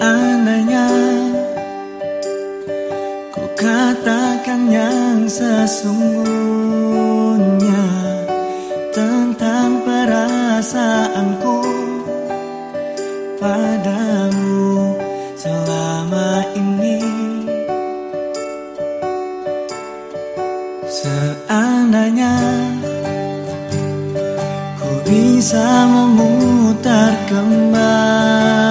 Seandainya ku katakan yang sesungguhnya tentang perasaanku padamu selama ini. Seandainya ku bisa memutar kembali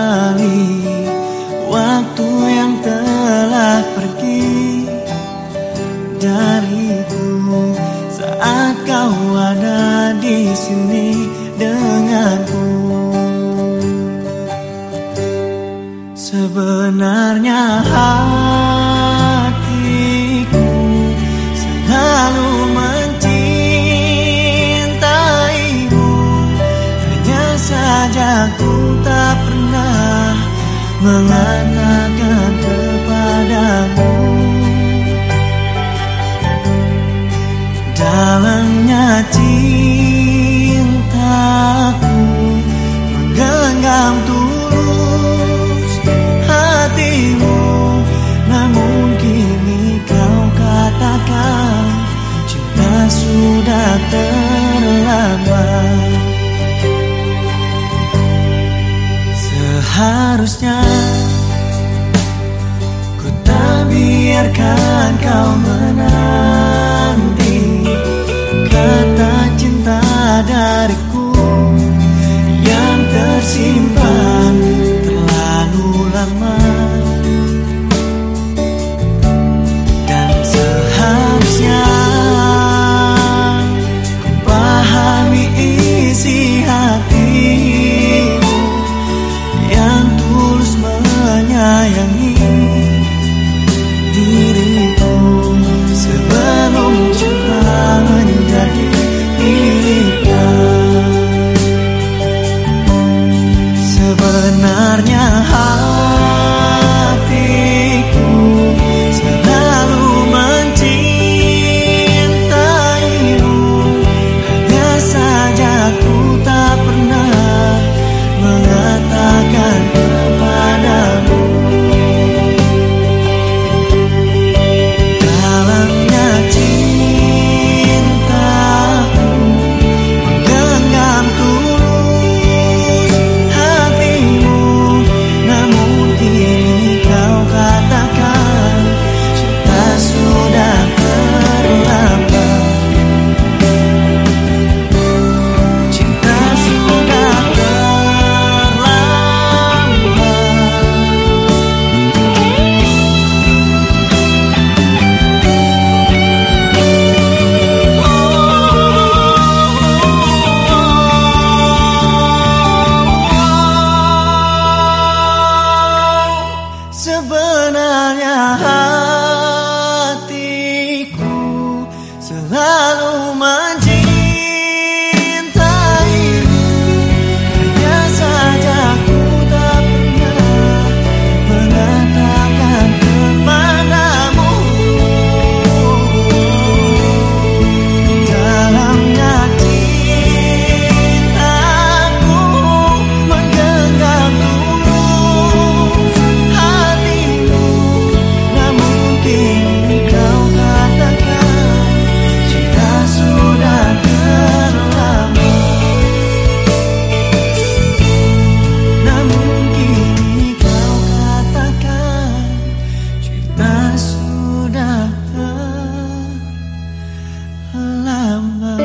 sini denganku. Sebenarnya hatiku selalu mencintaimu Hanya saja ku tak pernah mengatakan kepadamu sudah terlambat Seharusnya Ku tak biarkan kau menanti Kata cinta dariku Yang tersimpan ذهب summer